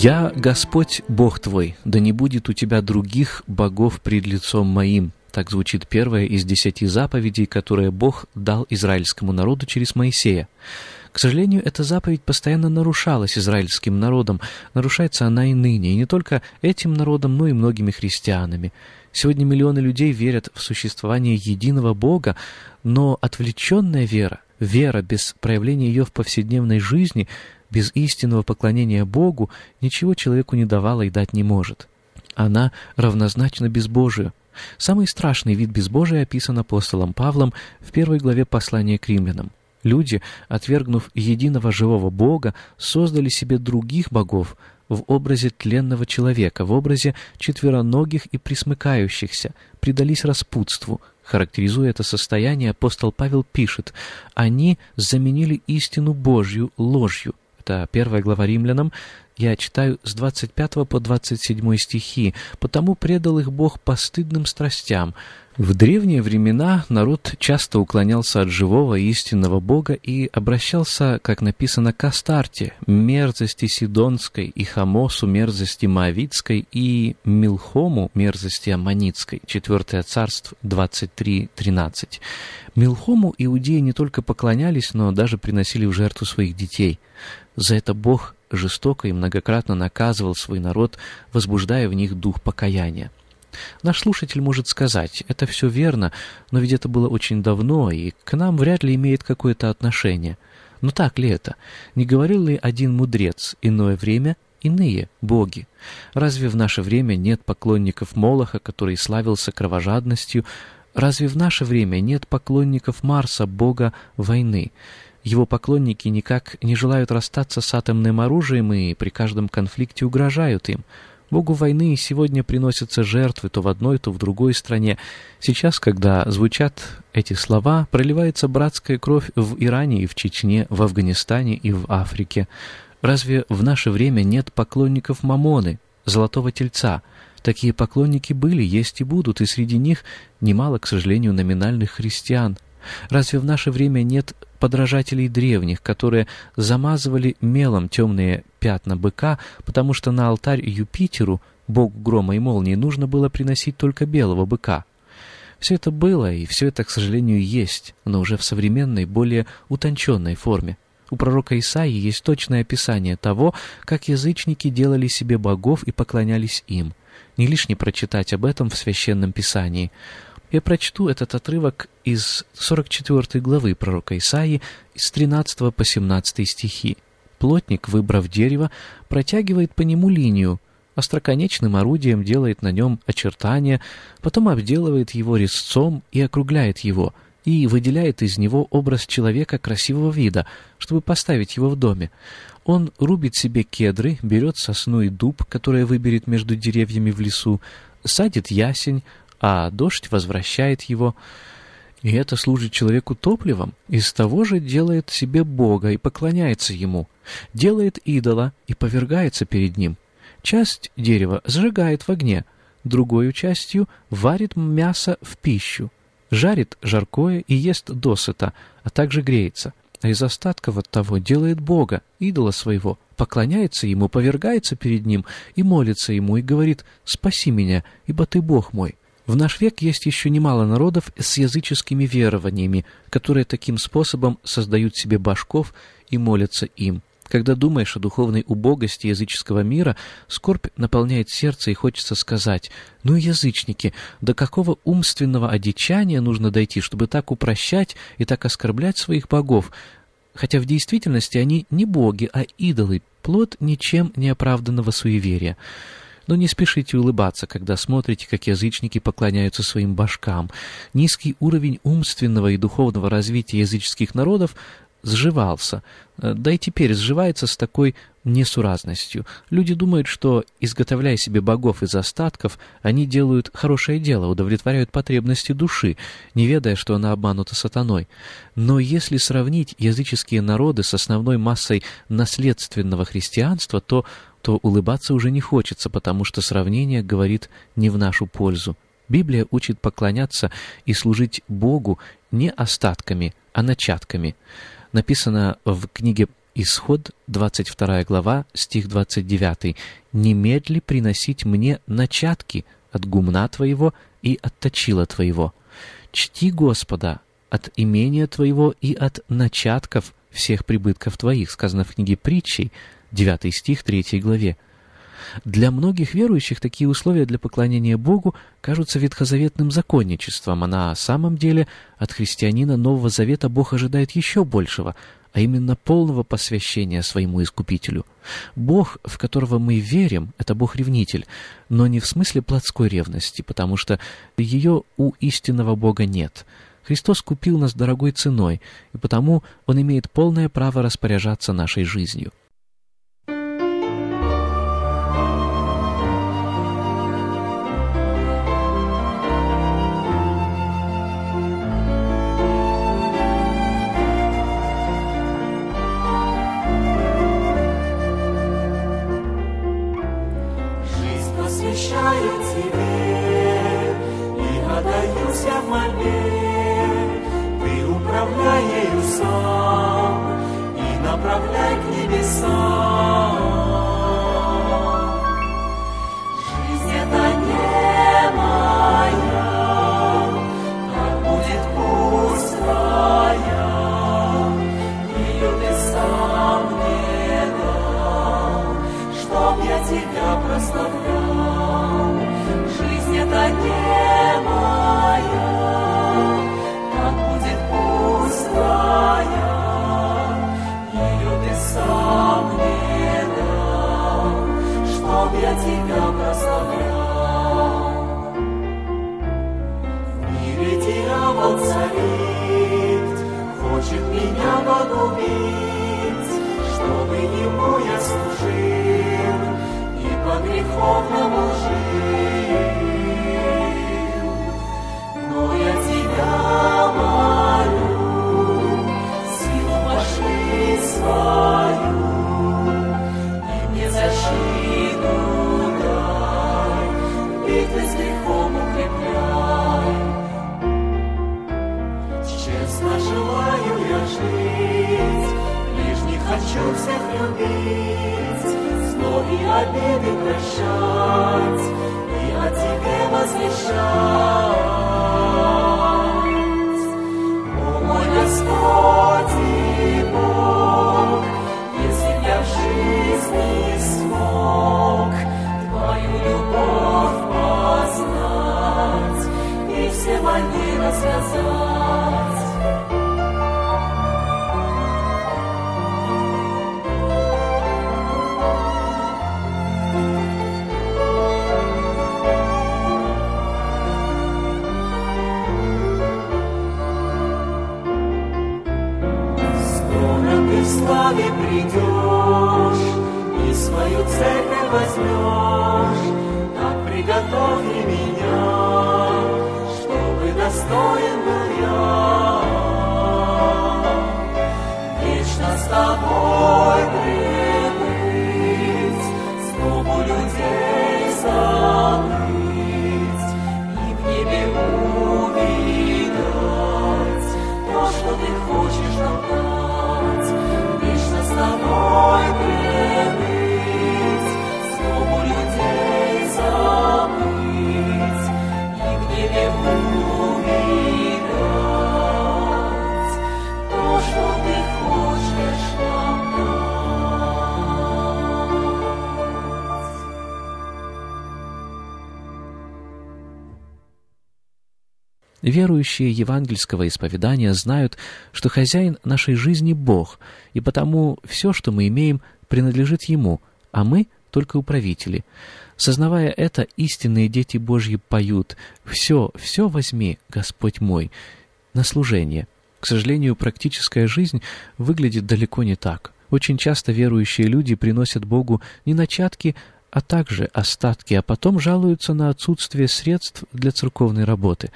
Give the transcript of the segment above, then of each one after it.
«Я Господь Бог твой, да не будет у тебя других богов пред лицом моим». Так звучит первая из десяти заповедей, которые Бог дал израильскому народу через Моисея. К сожалению, эта заповедь постоянно нарушалась израильским народом, нарушается она и ныне, и не только этим народом, но и многими христианами. Сегодня миллионы людей верят в существование единого Бога, но отвлеченная вера, вера без проявления ее в повседневной жизни – без истинного поклонения Богу ничего человеку не давала и дать не может. Она равнозначна безбожию. Самый страшный вид безбожия описан апостолом Павлом в первой главе послания к римлянам. Люди, отвергнув единого живого Бога, создали себе других богов в образе тленного человека, в образе четвероногих и присмыкающихся, предались распутству. Характеризуя это состояние, апостол Павел пишет «Они заменили истину Божью ложью, это первая глава римлянам, я читаю с 25 по 27 стихи. «Потому предал их Бог постыдным страстям». В древние времена народ часто уклонялся от живого истинного Бога и обращался, как написано, к Астарте, мерзости Сидонской, и Хамосу, мерзости Моавицкой, и Милхому, мерзости Аммонитской. 4 царств 23.13. Милхому иудеи не только поклонялись, но даже приносили в жертву своих детей. За это Бог жестоко и многократно наказывал свой народ, возбуждая в них дух покаяния. Наш слушатель может сказать, это все верно, но ведь это было очень давно, и к нам вряд ли имеет какое-то отношение. Но так ли это? Не говорил ли один мудрец, иное время иные боги? Разве в наше время нет поклонников Молоха, который славился кровожадностью? Разве в наше время нет поклонников Марса, бога войны? Его поклонники никак не желают расстаться с атомным оружием и при каждом конфликте угрожают им. Богу войны сегодня приносятся жертвы то в одной, то в другой стране. Сейчас, когда звучат эти слова, проливается братская кровь в Иране и в Чечне, в Афганистане и в Африке. Разве в наше время нет поклонников Мамоны, Золотого Тельца? Такие поклонники были, есть и будут, и среди них немало, к сожалению, номинальных христиан – Разве в наше время нет подражателей древних, которые замазывали мелом темные пятна быка, потому что на алтарь Юпитеру, богу грома и молнии, нужно было приносить только белого быка? Все это было, и все это, к сожалению, есть, но уже в современной, более утонченной форме. У пророка Исаии есть точное описание того, как язычники делали себе богов и поклонялись им. Не лишне прочитать об этом в Священном Писании. Я прочту этот отрывок из 44 главы пророка Исаии с 13 по 17 стихи. Плотник, выбрав дерево, протягивает по нему линию, остроконечным орудием делает на нем очертания, потом обделывает его резцом и округляет его, и выделяет из него образ человека красивого вида, чтобы поставить его в доме. Он рубит себе кедры, берет сосну и дуб, которые выберет между деревьями в лесу, садит ясень, а дождь возвращает его. И это служит человеку топливом, из того же делает себе Бога и поклоняется Ему, делает идола и повергается перед Ним. Часть дерева сжигает в огне, другой частью варит мясо в пищу, жарит жаркое и ест досыта, а также греется. а из остатков от того делает Бога, идола своего, поклоняется ему, повергается перед ним и молится ему, и говорит «Спаси меня, ибо ты Бог мой». В наш век есть еще немало народов с языческими верованиями, которые таким способом создают себе башков и молятся им. Когда думаешь о духовной убогости языческого мира, скорбь наполняет сердце и хочется сказать, ну язычники, до какого умственного одичания нужно дойти, чтобы так упрощать и так оскорблять своих богов, хотя в действительности они не боги, а идолы, плод ничем не оправданного суеверия. Но не спешите улыбаться, когда смотрите, как язычники поклоняются своим башкам. Низкий уровень умственного и духовного развития языческих народов сживался, э, да и теперь сживается с такой несуразностью. Люди думают, что, изготовляя себе богов из остатков, они делают хорошее дело, удовлетворяют потребности души, не ведая, что она обманута сатаной. Но если сравнить языческие народы с основной массой наследственного христианства, то, то улыбаться уже не хочется, потому что сравнение говорит не в нашу пользу. Библия учит поклоняться и служить Богу не остатками, а начатками написано в книге Исход, 22 глава, стих 29. «Немедли приносить мне начатки от гумна твоего и от точила твоего. Чти Господа от имения твоего и от начатков всех прибытков твоих», сказано в книге Притчей, 9 стих 3 главе. Для многих верующих такие условия для поклонения Богу кажутся ветхозаветным законничеством, а на самом деле от христианина Нового Завета Бог ожидает еще большего, а именно полного посвящения своему Искупителю. Бог, в которого мы верим, это Бог-ревнитель, но не в смысле плотской ревности, потому что ее у истинного Бога нет. Христос купил нас дорогой ценой, и потому Он имеет полное право распоряжаться нашей жизнью. посвящаю тебе и отдаюсь в мольбе. Ты управляй ею сам и направляй к небесам. погубить, чтобы ему я служил и по греховному жил. Но я тебя молю, силу пошли свою, и мне защиту дай, битвы с грехом укрепляй. Честно желаю, обиды прощать и о тебе возвещать. О мой Господь и Бог, если я в жизни смог Твою любовь познать и все войны рассказать, возьмешь, так приготовь меня, чтобы достоин был я. Вечно с тобой прибыть, Верующие евангельского исповедания знают, что хозяин нашей жизни — Бог, и потому все, что мы имеем, принадлежит Ему, а мы — только управители. Сознавая это, истинные дети Божьи поют «Все, все возьми, Господь мой», на служение. К сожалению, практическая жизнь выглядит далеко не так. Очень часто верующие люди приносят Богу не начатки, а также остатки, а потом жалуются на отсутствие средств для церковной работы.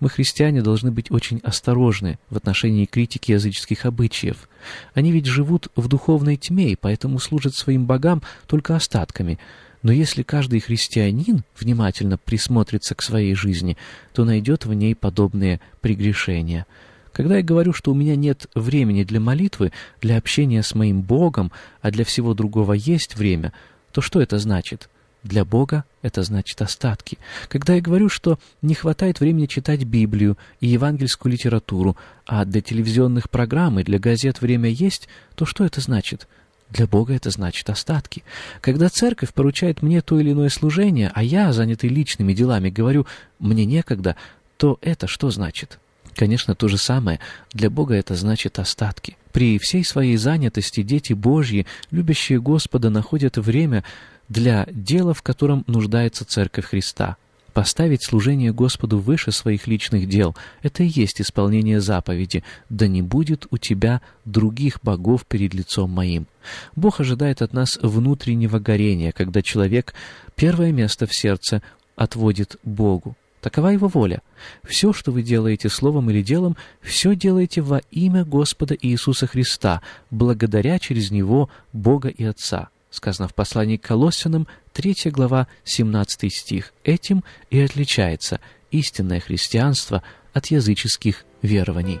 Мы, христиане, должны быть очень осторожны в отношении критики языческих обычаев. Они ведь живут в духовной тьме и поэтому служат своим богам только остатками. Но если каждый христианин внимательно присмотрится к своей жизни, то найдет в ней подобные прегрешения. Когда я говорю, что у меня нет времени для молитвы, для общения с моим Богом, а для всего другого есть время, то что это значит? Для Бога это значит остатки. Когда я говорю, что не хватает времени читать Библию и евангельскую литературу, а для телевизионных программ и для газет время есть, то что это значит? Для Бога это значит остатки. Когда церковь поручает мне то или иное служение, а я, занятый личными делами, говорю «мне некогда», то это что значит? Конечно, то же самое. Для Бога это значит остатки. При всей своей занятости дети Божьи, любящие Господа, находят время для дела, в котором нуждается Церковь Христа. Поставить служение Господу выше своих личных дел — это и есть исполнение заповеди «Да не будет у тебя других богов перед лицом моим». Бог ожидает от нас внутреннего горения, когда человек первое место в сердце отводит Богу. Такова его воля. Все, что вы делаете словом или делом, все делаете во имя Господа Иисуса Христа, благодаря через Него Бога и Отца. Сказано в послании к Колоссянам, 3 глава, 17 стих. Этим и отличается истинное христианство от языческих верований.